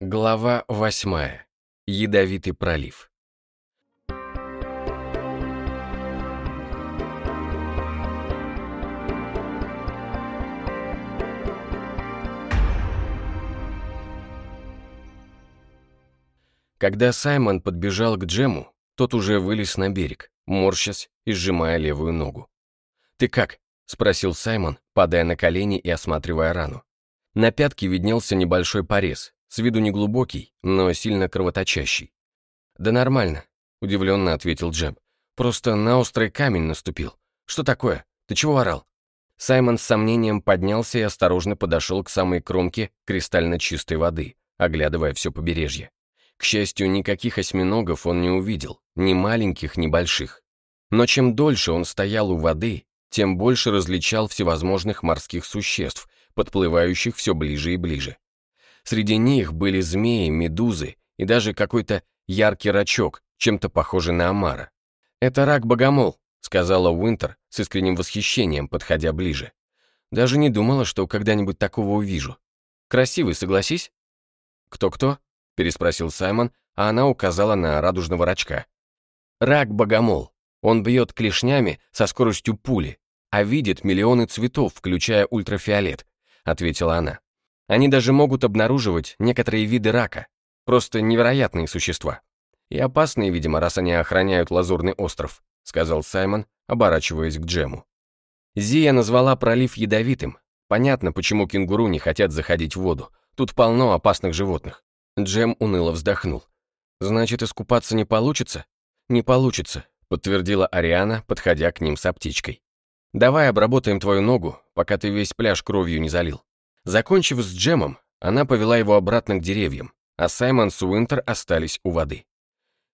Глава восьмая. Ядовитый пролив. Когда Саймон подбежал к Джему, тот уже вылез на берег, морщась и сжимая левую ногу. «Ты как?» — спросил Саймон, падая на колени и осматривая рану. На пятке виднелся небольшой порез, с виду неглубокий, но сильно кровоточащий. «Да нормально», — удивленно ответил Джем. «Просто на острый камень наступил. Что такое? Ты чего орал?» Саймон с сомнением поднялся и осторожно подошел к самой кромке кристально чистой воды, оглядывая все побережье. К счастью, никаких осьминогов он не увидел, ни маленьких, ни больших. Но чем дольше он стоял у воды, тем больше различал всевозможных морских существ, подплывающих все ближе и ближе. Среди них были змеи, медузы и даже какой-то яркий рачок, чем-то похожий на омара. «Это рак-богомол», — сказала Уинтер с искренним восхищением, подходя ближе. «Даже не думала, что когда-нибудь такого увижу. Красивый, согласись?» «Кто-кто?» — переспросил Саймон, а она указала на радужного рачка. «Рак-богомол. Он бьет клешнями со скоростью пули, а видит миллионы цветов, включая ультрафиолет», — ответила она. Они даже могут обнаруживать некоторые виды рака. Просто невероятные существа. И опасные, видимо, раз они охраняют Лазурный остров, сказал Саймон, оборачиваясь к Джему. Зия назвала пролив ядовитым. Понятно, почему кенгуру не хотят заходить в воду. Тут полно опасных животных. Джем уныло вздохнул. «Значит, искупаться не получится?» «Не получится», — подтвердила Ариана, подходя к ним с аптечкой. «Давай обработаем твою ногу, пока ты весь пляж кровью не залил». Закончив с джемом, она повела его обратно к деревьям, а Саймон с Уинтер остались у воды.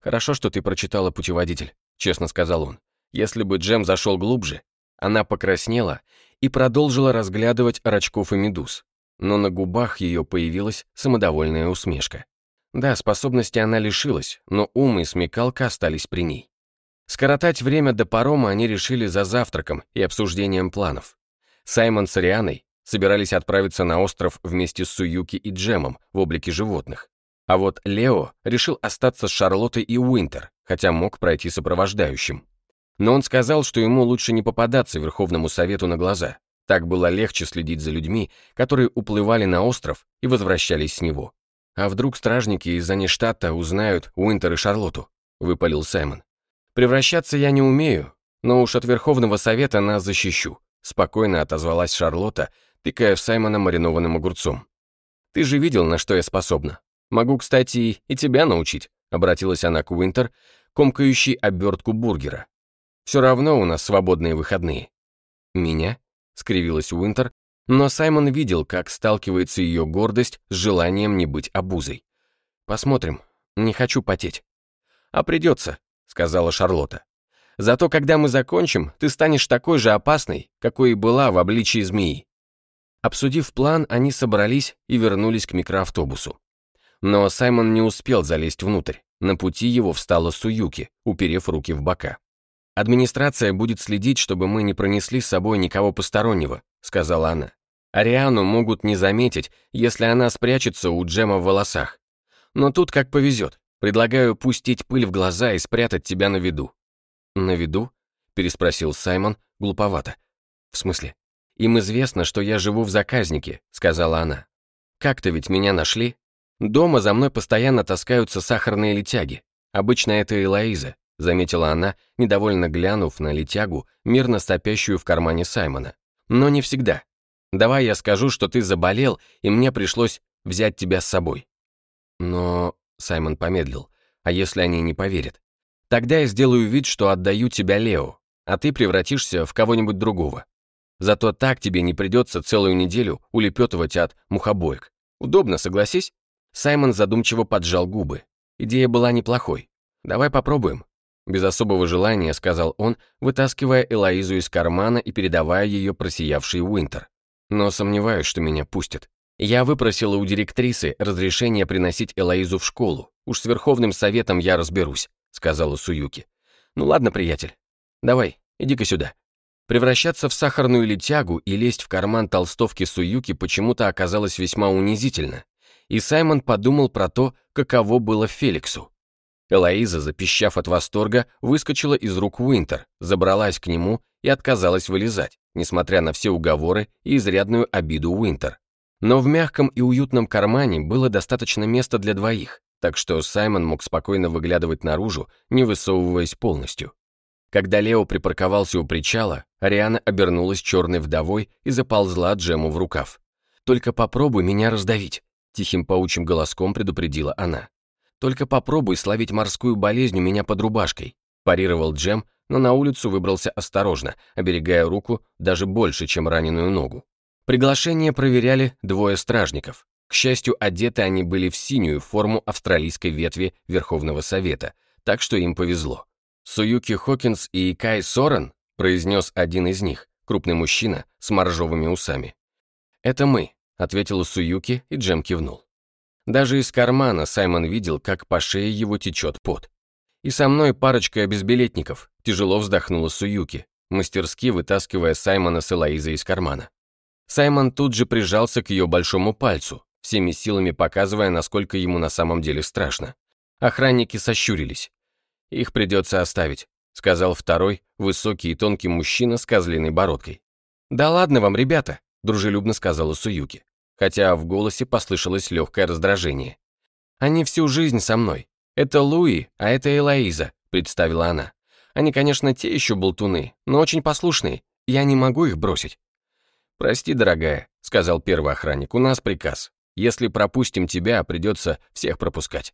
«Хорошо, что ты прочитала путеводитель», — честно сказал он. Если бы джем зашел глубже, она покраснела и продолжила разглядывать рачков и медуз, но на губах ее появилась самодовольная усмешка. Да, способности она лишилась, но ум и смекалка остались при ней. Скоротать время до парома они решили за завтраком и обсуждением планов. Саймон с Арианой собирались отправиться на остров вместе с Суюки и Джемом в облике животных. А вот Лео решил остаться с Шарлоттой и Уинтер, хотя мог пройти сопровождающим. Но он сказал, что ему лучше не попадаться Верховному Совету на глаза. Так было легче следить за людьми, которые уплывали на остров и возвращались с него. «А вдруг стражники из Аништата узнают Уинтер и Шарлотту?» — выпалил Саймон. «Превращаться я не умею, но уж от Верховного Совета нас защищу», — спокойно отозвалась Шарлотта, тыкая в Саймона маринованным огурцом. «Ты же видел, на что я способна. Могу, кстати, и тебя научить», — обратилась она к Уинтер, комкающей обертку бургера. «Все равно у нас свободные выходные». «Меня?» — скривилась Уинтер, но Саймон видел, как сталкивается ее гордость с желанием не быть обузой. «Посмотрим. Не хочу потеть». «А придется», — сказала Шарлотта. «Зато когда мы закончим, ты станешь такой же опасной, какой и была в обличии змеи. Обсудив план, они собрались и вернулись к микроавтобусу. Но Саймон не успел залезть внутрь. На пути его встала Суюки, уперев руки в бока. «Администрация будет следить, чтобы мы не пронесли с собой никого постороннего», сказала она. «Ариану могут не заметить, если она спрячется у Джема в волосах. Но тут как повезет. Предлагаю пустить пыль в глаза и спрятать тебя на виду». «На виду?» переспросил Саймон глуповато. «В смысле?» «Им известно, что я живу в заказнике», — сказала она. «Как-то ведь меня нашли. Дома за мной постоянно таскаются сахарные летяги. Обычно это Элоиза», — заметила она, недовольно глянув на летягу, мирно сопящую в кармане Саймона. «Но не всегда. Давай я скажу, что ты заболел, и мне пришлось взять тебя с собой». «Но...» — Саймон помедлил. «А если они не поверят? Тогда я сделаю вид, что отдаю тебя Лео, а ты превратишься в кого-нибудь другого. Зато так тебе не придется целую неделю улепетывать от мухобоек. Удобно, согласись?» Саймон задумчиво поджал губы. Идея была неплохой. «Давай попробуем». Без особого желания, сказал он, вытаскивая Элоизу из кармана и передавая ее просиявший Уинтер. «Но сомневаюсь, что меня пустят. Я выпросила у директрисы разрешение приносить Элоизу в школу. Уж с Верховным Советом я разберусь», — сказала Суюки. «Ну ладно, приятель. Давай, иди-ка сюда». Превращаться в сахарную летягу и лезть в карман толстовки Суюки почему-то оказалось весьма унизительно, И Саймон подумал про то, каково было Феликсу. Элоиза, запищав от восторга, выскочила из рук Уинтер, забралась к нему и отказалась вылезать, несмотря на все уговоры и изрядную обиду Уинтер. Но в мягком и уютном кармане было достаточно места для двоих, так что Саймон мог спокойно выглядывать наружу, не высовываясь полностью. Когда Лео припарковался у причала, Ариана обернулась черной вдовой и заползла Джему в рукав. «Только попробуй меня раздавить», — тихим паучьим голоском предупредила она. «Только попробуй словить морскую болезнь у меня под рубашкой», — парировал Джем, но на улицу выбрался осторожно, оберегая руку даже больше, чем раненую ногу. Приглашение проверяли двое стражников. К счастью, одеты они были в синюю форму австралийской ветви Верховного Совета, так что им повезло. «Суюки Хокинс и Кай Сорен?» произнес один из них, крупный мужчина с моржовыми усами. «Это мы», — ответила Суюки, и Джем кивнул. Даже из кармана Саймон видел, как по шее его течет пот. «И со мной парочка безбилетников», — тяжело вздохнула Суюки, мастерски вытаскивая Саймона с Элоизой из кармана. Саймон тут же прижался к ее большому пальцу, всеми силами показывая, насколько ему на самом деле страшно. Охранники сощурились. «Их придется оставить», — сказал второй, высокий и тонкий мужчина с козлиной бородкой. «Да ладно вам, ребята», — дружелюбно сказала Суюки, хотя в голосе послышалось легкое раздражение. «Они всю жизнь со мной. Это Луи, а это Элоиза», — представила она. «Они, конечно, те еще болтуны, но очень послушные. Я не могу их бросить». «Прости, дорогая», — сказал первый охранник, — «у нас приказ. Если пропустим тебя, придется всех пропускать».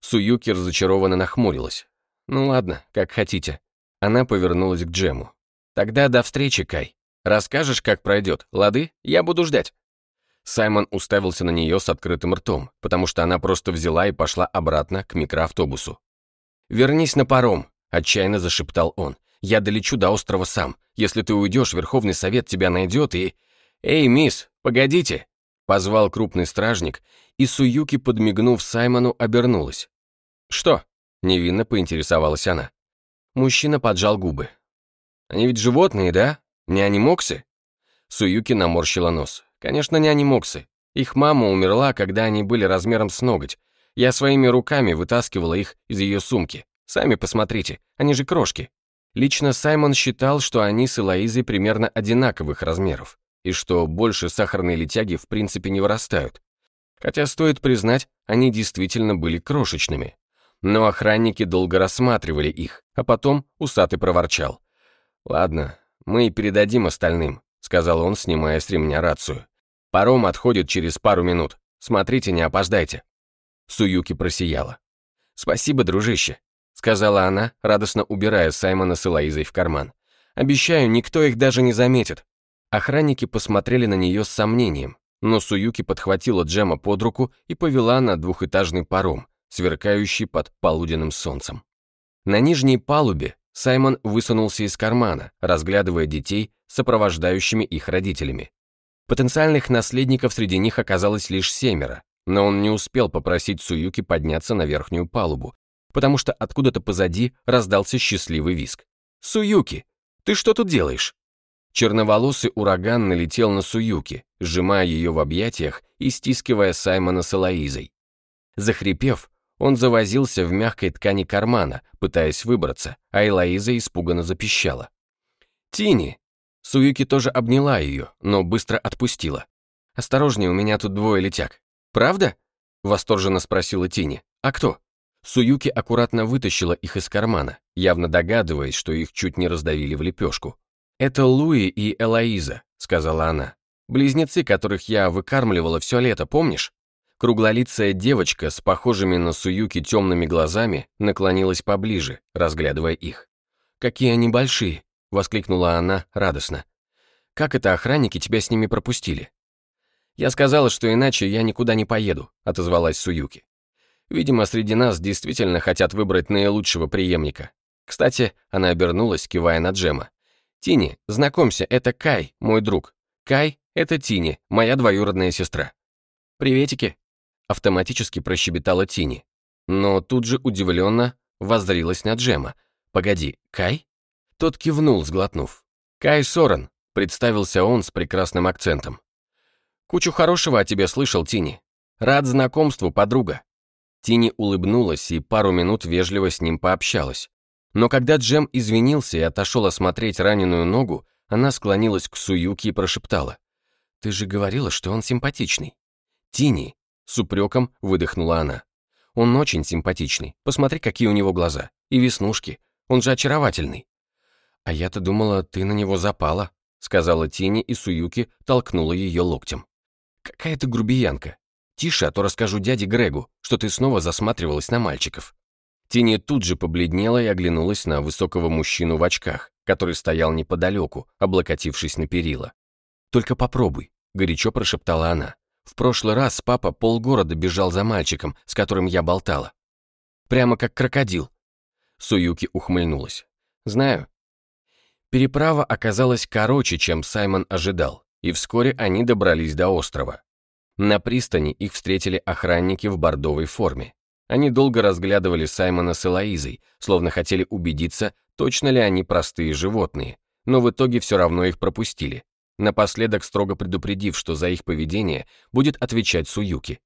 Суюки разочарованно нахмурилась. «Ну ладно, как хотите». Она повернулась к Джему. «Тогда до встречи, Кай. Расскажешь, как пройдет, лады? Я буду ждать». Саймон уставился на нее с открытым ртом, потому что она просто взяла и пошла обратно к микроавтобусу. «Вернись на паром», — отчаянно зашептал он. «Я долечу до острова сам. Если ты уйдешь, Верховный Совет тебя найдет и...» «Эй, мисс, погодите!» Позвал крупный стражник, и Суюки, подмигнув Саймону, обернулась. «Что?» — невинно поинтересовалась она. Мужчина поджал губы. «Они ведь животные, да? Не анимоксы?» Суюки наморщила нос. «Конечно, не анимоксы. Их мама умерла, когда они были размером с ноготь. Я своими руками вытаскивала их из ее сумки. Сами посмотрите, они же крошки». Лично Саймон считал, что они с Элоизой примерно одинаковых размеров и что больше сахарные летяги в принципе не вырастают. Хотя, стоит признать, они действительно были крошечными. Но охранники долго рассматривали их, а потом усатый проворчал. «Ладно, мы и передадим остальным», — сказал он, снимая с ремня рацию. «Паром отходит через пару минут. Смотрите, не опоздайте». Суюки просияла. «Спасибо, дружище», — сказала она, радостно убирая Саймона с Элоизой в карман. «Обещаю, никто их даже не заметит. Охранники посмотрели на нее с сомнением, но Суюки подхватила Джема под руку и повела на двухэтажный паром, сверкающий под полуденным солнцем. На нижней палубе Саймон высунулся из кармана, разглядывая детей, сопровождающими их родителями. Потенциальных наследников среди них оказалось лишь семеро, но он не успел попросить Суюки подняться на верхнюю палубу, потому что откуда-то позади раздался счастливый виск. «Суюки, ты что тут делаешь?» Черноволосый ураган налетел на Суюки, сжимая ее в объятиях и стискивая Саймона с Элоизой. Захрипев, он завозился в мягкой ткани кармана, пытаясь выбраться, а Элоиза испуганно запищала. «Тини!» Суюки тоже обняла ее, но быстро отпустила. «Осторожнее, у меня тут двое летяг». «Правда?» — восторженно спросила Тини. «А кто?» Суюки аккуратно вытащила их из кармана, явно догадываясь, что их чуть не раздавили в лепешку. «Это Луи и Элоиза», — сказала она. «Близнецы, которых я выкармливала все лето, помнишь?» Круглолицая девочка с похожими на Суюки темными глазами наклонилась поближе, разглядывая их. «Какие они большие!» — воскликнула она радостно. «Как это охранники тебя с ними пропустили?» «Я сказала, что иначе я никуда не поеду», — отозвалась Суюки. «Видимо, среди нас действительно хотят выбрать наилучшего преемника. Кстати, она обернулась, кивая на Джема. Тини, знакомься, это Кай, мой друг. Кай — это Тини, моя двоюродная сестра. Приветики, автоматически прощебетала Тини. Но тут же удивленно воззрилась на Джема. Погоди, Кай? Тот кивнул, сглотнув. Кай Сорен, представился он с прекрасным акцентом. Кучу хорошего о тебе слышал, Тини. «Рад знакомству, подруга». Тини улыбнулась и пару минут вежливо с ним пообщалась. Но когда Джем извинился и отошел осмотреть раненую ногу, она склонилась к Суюки и прошептала. «Ты же говорила, что он симпатичный». «Тини!» — с упреком выдохнула она. «Он очень симпатичный. Посмотри, какие у него глаза. И веснушки. Он же очаровательный». «А я-то думала, ты на него запала», — сказала Тини, и Суюки толкнула ее локтем. «Какая ты грубиянка. Тише, а то расскажу дяде Грегу, что ты снова засматривалась на мальчиков». Тини тут же побледнела и оглянулась на высокого мужчину в очках, который стоял неподалеку, облокотившись на перила. «Только попробуй», — горячо прошептала она. «В прошлый раз папа полгорода бежал за мальчиком, с которым я болтала. Прямо как крокодил». Суюки ухмыльнулась. «Знаю». Переправа оказалась короче, чем Саймон ожидал, и вскоре они добрались до острова. На пристани их встретили охранники в бордовой форме. Они долго разглядывали Саймона с Элоизой, словно хотели убедиться, точно ли они простые животные, но в итоге все равно их пропустили, напоследок строго предупредив, что за их поведение будет отвечать Суюки.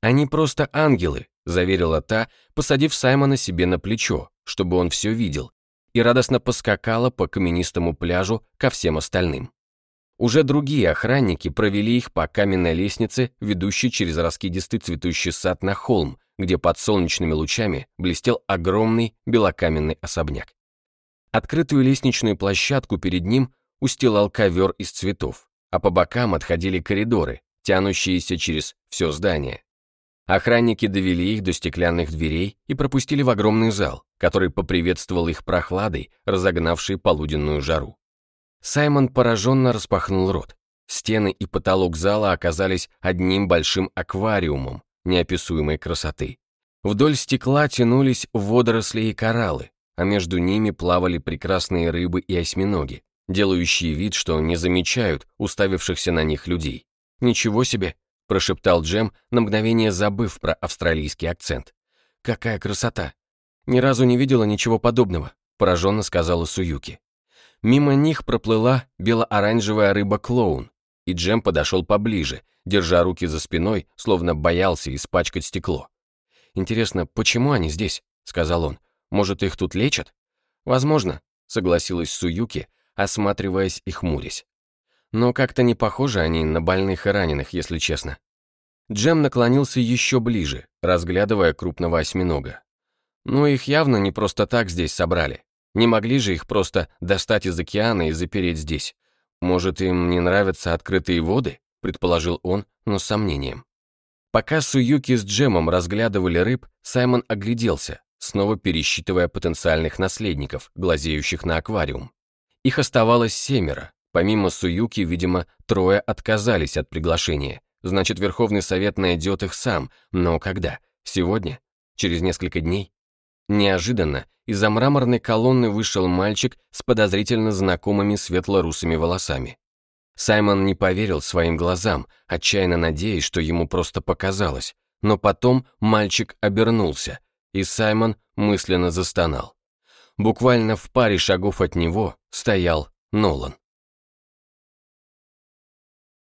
«Они просто ангелы», — заверила та, посадив Саймона себе на плечо, чтобы он все видел, и радостно поскакала по каменистому пляжу ко всем остальным. Уже другие охранники провели их по каменной лестнице, ведущей через раскидистый цветущий сад на холм, где под солнечными лучами блестел огромный белокаменный особняк. Открытую лестничную площадку перед ним устилал ковер из цветов, а по бокам отходили коридоры, тянущиеся через все здание. Охранники довели их до стеклянных дверей и пропустили в огромный зал, который поприветствовал их прохладой, разогнавшей полуденную жару. Саймон пораженно распахнул рот. Стены и потолок зала оказались одним большим аквариумом, неописуемой красоты. Вдоль стекла тянулись водоросли и кораллы, а между ними плавали прекрасные рыбы и осьминоги, делающие вид, что не замечают уставившихся на них людей. «Ничего себе!» – прошептал Джем, на мгновение забыв про австралийский акцент. «Какая красота! Ни разу не видела ничего подобного», – пораженно сказала Суюки. Мимо них проплыла бело-оранжевая рыба-клоун, и Джем подошел поближе, держа руки за спиной, словно боялся испачкать стекло. «Интересно, почему они здесь?» — сказал он. «Может, их тут лечат?» «Возможно», — согласилась Суюки, осматриваясь и хмурясь. «Но как-то не похожи они на больных и раненых, если честно». Джем наклонился еще ближе, разглядывая крупного осьминога. «Ну, их явно не просто так здесь собрали. Не могли же их просто достать из океана и запереть здесь. Может, им не нравятся открытые воды?» предположил он, но с сомнением. Пока Суюки с Джемом разглядывали рыб, Саймон огляделся, снова пересчитывая потенциальных наследников, глазеющих на аквариум. Их оставалось семеро. Помимо Суюки, видимо, трое отказались от приглашения. Значит, Верховный Совет найдет их сам. Но когда? Сегодня? Через несколько дней? Неожиданно из-за мраморной колонны вышел мальчик с подозрительно знакомыми светло-русыми волосами. Саймон не поверил своим глазам, отчаянно надеясь, что ему просто показалось. Но потом мальчик обернулся, и Саймон мысленно застонал. Буквально в паре шагов от него стоял Нолан.